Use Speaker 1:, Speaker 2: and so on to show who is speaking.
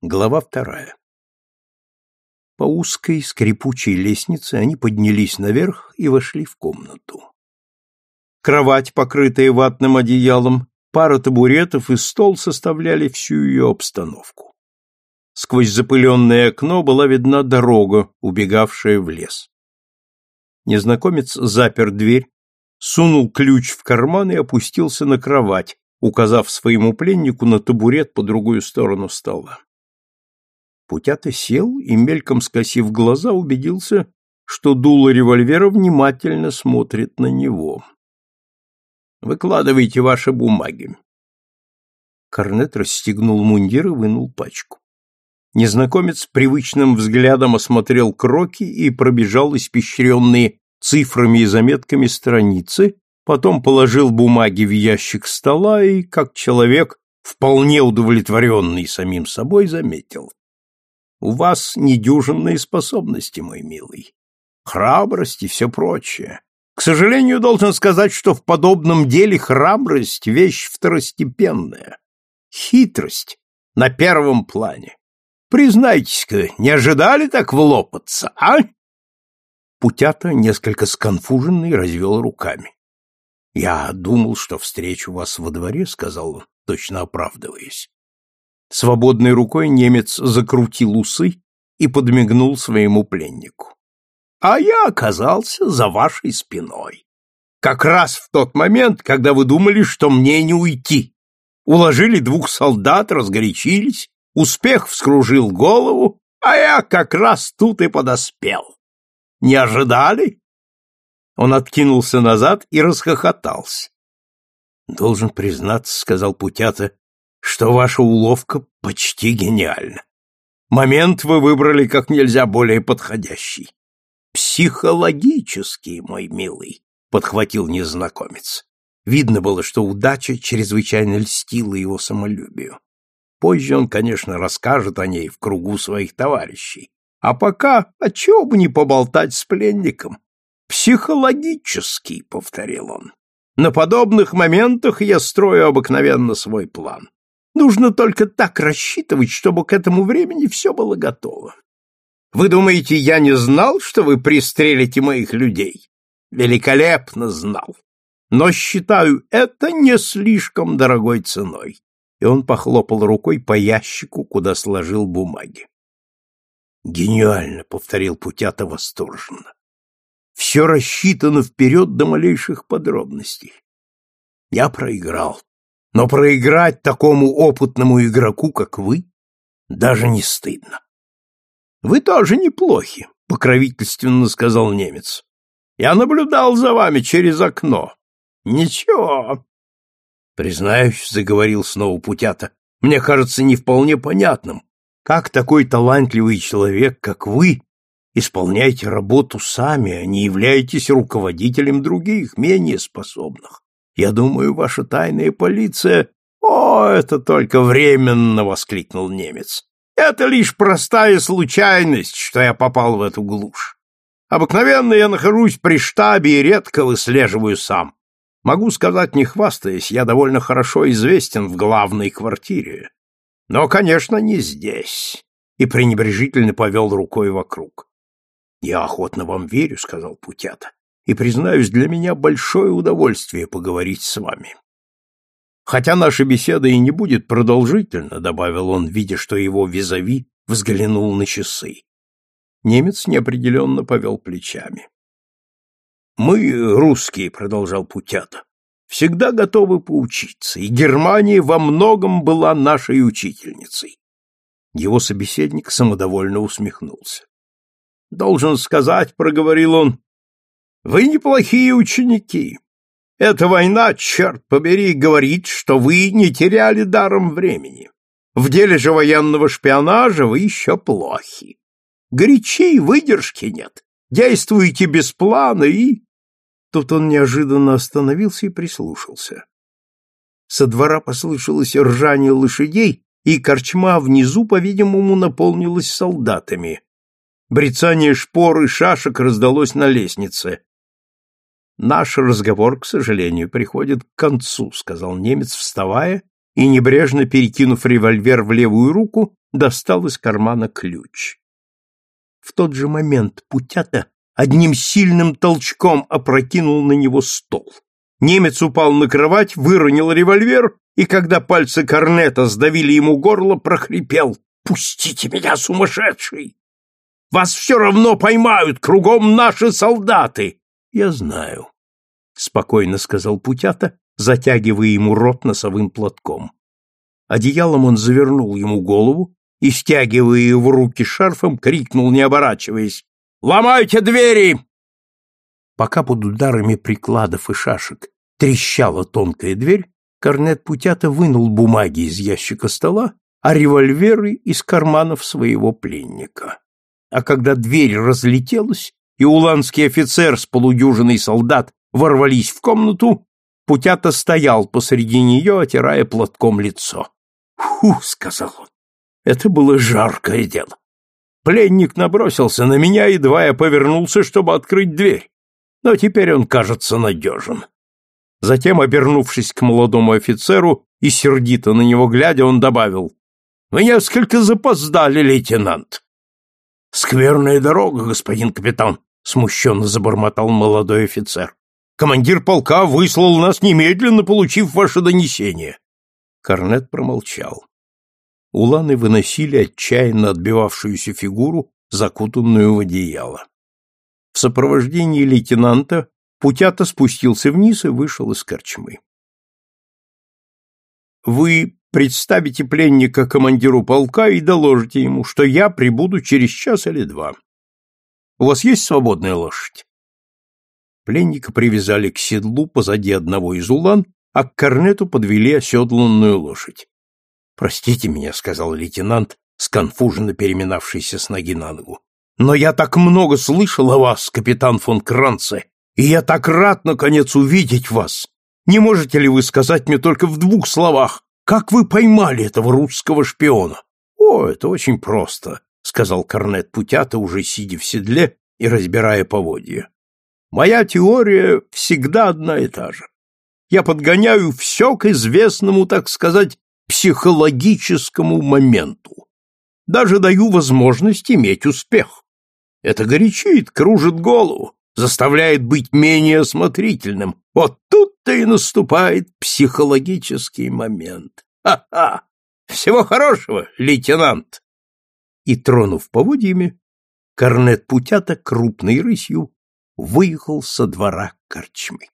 Speaker 1: Глава вторая. По узкой скрипучей лестнице они поднялись наверх и вошли в комнату. Кровать, покрытая ватным одеялом, пара табуретов и стол составляли всю ее обстановку. Сквозь запыленное окно была видна дорога, убегавшая в лес. Незнакомец запер дверь, сунул ключ в карман и опустился на кровать, указав своему пленнику на табурет по другую сторону стола. Путята сел и, мельком скосив глаза, убедился, что дуло револьвера внимательно смотрит на него. «Выкладывайте ваши бумаги». Корнет расстегнул мундир и вынул пачку. Незнакомец привычным взглядом осмотрел кроки и пробежал испещренные цифрами и заметками страницы, потом положил бумаги в ящик стола и, как человек, вполне удовлетворенный самим собой, заметил. У вас недюжинные способности, мой милый. Храбрость и все прочее. К сожалению, должен сказать, что в подобном деле храбрость — вещь второстепенная. Хитрость на первом плане. Признайтесь-ка, не ожидали так влопаться, а? Путята, несколько сконфуженный, развел руками. — Я думал, что встречу вас во дворе, — сказал он, точно оправдываясь. Свободной рукой немец закрутил усы и подмигнул своему пленнику. А я оказался за вашей спиной. Как раз в тот момент, когда вы думали, что мне не уйти. Уложили двух солдат, разгорячились, успех вскружил голову, а я как раз тут и подоспел. Не ожидали? Он откинулся назад и расхохотался. Должен признаться, сказал Путята, что ваша уловка почти гениальна. Момент вы выбрали как нельзя более подходящий. Психологический, мой милый, подхватил незнакомец. Видно было, что удача чрезвычайно льстила его самолюбию. Позже он, конечно, расскажет о ней в кругу своих товарищей. А пока, отчего бы не поболтать с пленником? Психологический, повторил он. На подобных моментах я строю обыкновенно свой план. Нужно только так рассчитывать, чтобы к этому времени все было готово. Вы думаете, я не знал, что вы пристрелите моих людей? Великолепно знал. Но считаю это не слишком дорогой ценой. И он похлопал рукой по ящику, куда сложил бумаги. Гениально, повторил Путята восторженно. Все рассчитано вперед до малейших подробностей. Я проиграл. Но проиграть такому опытному игроку, как вы, даже не стыдно. Вы тоже неплохи, покровительственно сказал немец. Я наблюдал за вами через окно. Ничего. Признаюсь, заговорил снова Путята, мне кажется не вполне понятным, как такой талантливый человек, как вы, исполняете работу сами, а не являетесь руководителем других, менее способных. Я думаю, ваша тайная полиция... О, это только временно, воскликнул немец. Это лишь простая случайность, что я попал в эту глушь. Обыкновенно я нахожусь при штабе и редко выслеживаю сам. Могу сказать, не хвастаясь, я довольно хорошо известен в главной квартире. Но, конечно, не здесь. И пренебрежительно повел рукой вокруг. Я охотно вам верю, сказал Путята и, признаюсь, для меня большое удовольствие поговорить с вами. Хотя наша беседа и не будет продолжительна, добавил он, видя, что его визави взглянул на часы. Немец неопределенно повел плечами. Мы, русские, продолжал Путята, всегда готовы поучиться, и Германия во многом была нашей учительницей. Его собеседник самодовольно усмехнулся. Должен сказать, проговорил он, вы неплохие ученики. Эта война, черт побери, говорит, что вы не теряли даром времени. В деле же военного шпионажа вы еще плохи. Горячи, выдержки нет. Действуете без плана и... Тут он неожиданно остановился и прислушался. Со двора послышалось ржание лошадей, и корчма внизу, по-видимому, наполнилась солдатами. Брецание шпор и шашек раздалось на лестнице. Наш разговор, к сожалению, приходит к концу, сказал немец, вставая и, небрежно перекинув револьвер в левую руку, достал из кармана ключ. В тот же момент Путята одним сильным толчком опрокинул на него стол. Немец упал на кровать, выронил револьвер и, когда пальцы корнета сдавили ему горло, прохрипел «Пустите меня, сумасшедший! Вас все равно поймают, кругом наши солдаты!» «Я знаю», — спокойно сказал Путята, затягивая ему рот носовым платком. Одеялом он завернул ему голову и, стягивая его руки шарфом, крикнул, не оборачиваясь, «Ломайте двери!» Пока под ударами прикладов и шашек трещала тонкая дверь, Корнет Путята вынул бумаги из ящика стола, а револьверы из карманов своего пленника. А когда дверь разлетелась, и уланский офицер с полудюжиной солдат ворвались в комнату, Путята стоял посреди нее, отирая платком лицо. «Фу!» — сказал он. «Это было жаркое дело. Пленник набросился на меня, едва я повернулся, чтобы открыть дверь. Но теперь он кажется надежен. Затем, обернувшись к молодому офицеру и сердито на него глядя, он добавил, «Вы несколько запоздали, лейтенант». «Скверная дорога, господин капитан», — смущенно забормотал молодой офицер. «Командир полка выслал нас немедленно, получив ваше донесение». Корнет промолчал. Уланы выносили отчаянно отбивавшуюся фигуру, закутанную в одеяло. В сопровождении лейтенанта Путята спустился вниз и вышел из корчмы. «Вы представите пленника командиру полка и доложите ему, что я прибуду через час или два. У вас есть свободная лошадь?» Пленника привязали к седлу позади одного из улан, а к корнету подвели оседланную лошадь. «Простите меня», — сказал лейтенант, сконфуженно переминавшийся с ноги на ногу. «Но я так много слышал о вас, капитан фон Кранце, и я так рад, наконец, увидеть вас. Не можете ли вы сказать мне только в двух словах, как вы поймали этого русского шпиона?» «О, это очень просто», — сказал корнет Путята, уже сидя в седле и разбирая поводья. «Моя теория всегда одна и та же. Я подгоняю все к известному, так сказать, психологическому моменту. Даже даю возможность иметь успех. Это горячит, кружит голову, заставляет быть менее осмотрительным. Вот тут-то и наступает психологический момент. Ха-ха! Всего хорошего, лейтенант! И, тронув поводьями, корнет Путята крупной рысью выехал со двора корчмы.